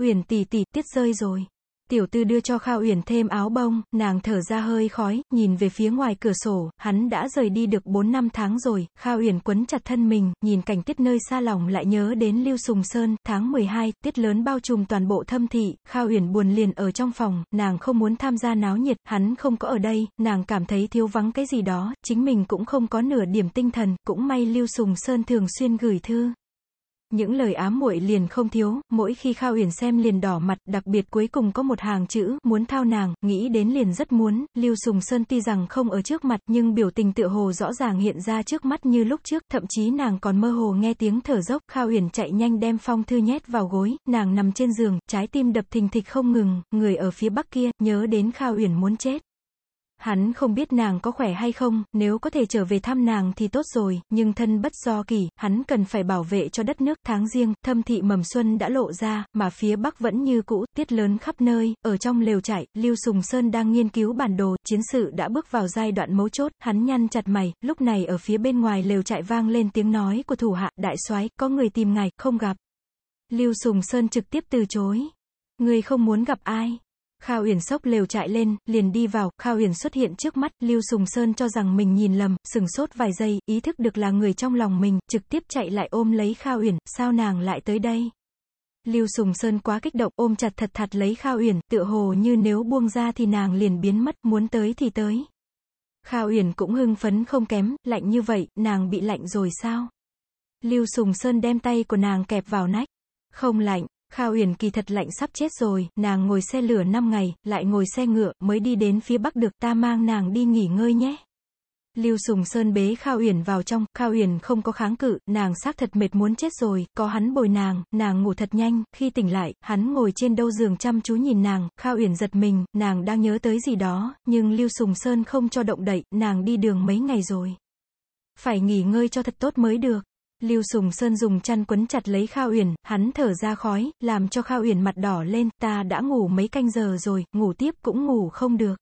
Uyển tỷ tỷ, tiết rơi rồi. Tiểu tư đưa cho Khao Uyển thêm áo bông, nàng thở ra hơi khói, nhìn về phía ngoài cửa sổ, hắn đã rời đi được 4 năm tháng rồi, Khao Uyển quấn chặt thân mình, nhìn cảnh tiết nơi xa lòng lại nhớ đến Lưu Sùng Sơn, tháng 12, tiết lớn bao trùm toàn bộ thâm thị, Khao Uyển buồn liền ở trong phòng, nàng không muốn tham gia náo nhiệt, hắn không có ở đây, nàng cảm thấy thiếu vắng cái gì đó, chính mình cũng không có nửa điểm tinh thần, cũng may Lưu Sùng Sơn thường xuyên gửi thư. Những lời ám muội liền không thiếu, mỗi khi Khao Uyển xem liền đỏ mặt, đặc biệt cuối cùng có một hàng chữ, muốn thao nàng, nghĩ đến liền rất muốn, Lưu Sùng Sơn tuy rằng không ở trước mặt, nhưng biểu tình tựa hồ rõ ràng hiện ra trước mắt như lúc trước, thậm chí nàng còn mơ hồ nghe tiếng thở dốc, Khao Uyển chạy nhanh đem phong thư nhét vào gối, nàng nằm trên giường, trái tim đập thình thịch không ngừng, người ở phía bắc kia, nhớ đến Khao Uyển muốn chết. Hắn không biết nàng có khỏe hay không, nếu có thể trở về thăm nàng thì tốt rồi, nhưng thân bất do kỳ, hắn cần phải bảo vệ cho đất nước tháng riêng, thâm thị mầm xuân đã lộ ra, mà phía bắc vẫn như cũ, tiết lớn khắp nơi, ở trong lều trại, Lưu Sùng Sơn đang nghiên cứu bản đồ, chiến sự đã bước vào giai đoạn mấu chốt, hắn nhăn chặt mày, lúc này ở phía bên ngoài lều trại vang lên tiếng nói của thủ hạ, đại soái có người tìm ngài, không gặp. Lưu Sùng Sơn trực tiếp từ chối. Người không muốn gặp ai. Khao Uyển sốc lều chạy lên, liền đi vào, Khao Uyển xuất hiện trước mắt, Lưu Sùng Sơn cho rằng mình nhìn lầm, sừng sốt vài giây, ý thức được là người trong lòng mình, trực tiếp chạy lại ôm lấy Khao Uyển, sao nàng lại tới đây? Lưu Sùng Sơn quá kích động, ôm chặt thật thật lấy Khao Uyển, tựa hồ như nếu buông ra thì nàng liền biến mất, muốn tới thì tới. Khao Uyển cũng hưng phấn không kém, lạnh như vậy, nàng bị lạnh rồi sao? Lưu Sùng Sơn đem tay của nàng kẹp vào nách. Không lạnh, Kha Uyển kỳ thật lạnh sắp chết rồi, nàng ngồi xe lửa 5 ngày, lại ngồi xe ngựa, mới đi đến phía bắc được, ta mang nàng đi nghỉ ngơi nhé. Lưu Sùng Sơn bế Kha Uyển vào trong, Kha Uyển không có kháng cự, nàng xác thật mệt muốn chết rồi, có hắn bồi nàng, nàng ngủ thật nhanh, khi tỉnh lại, hắn ngồi trên đâu giường chăm chú nhìn nàng, Kha Uyển giật mình, nàng đang nhớ tới gì đó, nhưng Lưu Sùng Sơn không cho động đậy, nàng đi đường mấy ngày rồi. Phải nghỉ ngơi cho thật tốt mới được. Lưu Sùng Sơn dùng chăn quấn chặt lấy Khao Uyển, hắn thở ra khói, làm cho Khao Uyển mặt đỏ lên, ta đã ngủ mấy canh giờ rồi, ngủ tiếp cũng ngủ không được.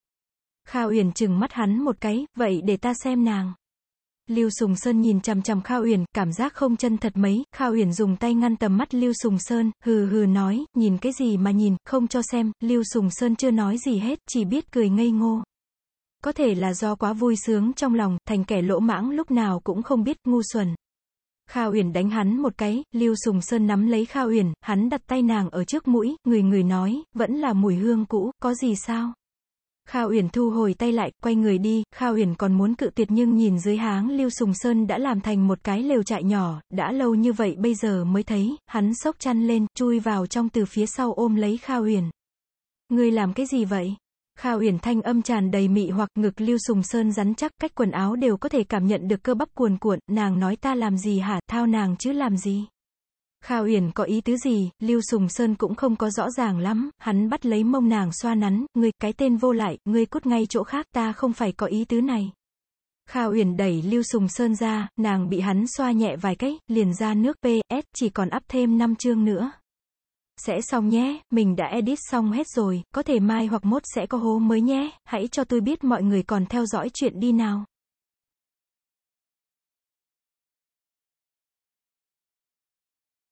Khao Uyển chừng mắt hắn một cái, vậy để ta xem nàng. Lưu Sùng Sơn nhìn chằm chằm Khao Uyển, cảm giác không chân thật mấy, Khao Uyển dùng tay ngăn tầm mắt Lưu Sùng Sơn, hừ hừ nói, nhìn cái gì mà nhìn, không cho xem, Lưu Sùng Sơn chưa nói gì hết, chỉ biết cười ngây ngô. Có thể là do quá vui sướng trong lòng, thành kẻ lỗ mãng lúc nào cũng không biết, ngu xuẩn. Kha Uyển đánh hắn một cái, Lưu Sùng Sơn nắm lấy Kha Uyển, hắn đặt tay nàng ở trước mũi, người người nói, vẫn là mùi hương cũ, có gì sao? Kha Uyển thu hồi tay lại, quay người đi, Kha Uyển còn muốn cự tuyệt nhưng nhìn dưới háng Lưu Sùng Sơn đã làm thành một cái lều trại nhỏ, đã lâu như vậy bây giờ mới thấy, hắn sốc chăn lên, chui vào trong từ phía sau ôm lấy Kha Uyển. Ngươi làm cái gì vậy? Khao Uyển thanh âm tràn đầy mị hoặc ngực Lưu Sùng Sơn rắn chắc, cách quần áo đều có thể cảm nhận được cơ bắp cuồn cuộn, nàng nói ta làm gì hả, thao nàng chứ làm gì. Khao Uyển có ý tứ gì, Lưu Sùng Sơn cũng không có rõ ràng lắm, hắn bắt lấy mông nàng xoa nắn, ngươi, cái tên vô lại, ngươi cút ngay chỗ khác, ta không phải có ý tứ này. Khao Uyển đẩy Lưu Sùng Sơn ra, nàng bị hắn xoa nhẹ vài cái, liền ra nước PS, chỉ còn áp thêm 5 chương nữa. Sẽ xong nhé, mình đã edit xong hết rồi, có thể mai hoặc mốt sẽ có hố mới nhé, hãy cho tôi biết mọi người còn theo dõi chuyện đi nào.